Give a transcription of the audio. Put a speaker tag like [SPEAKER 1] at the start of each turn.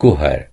[SPEAKER 1] kuchar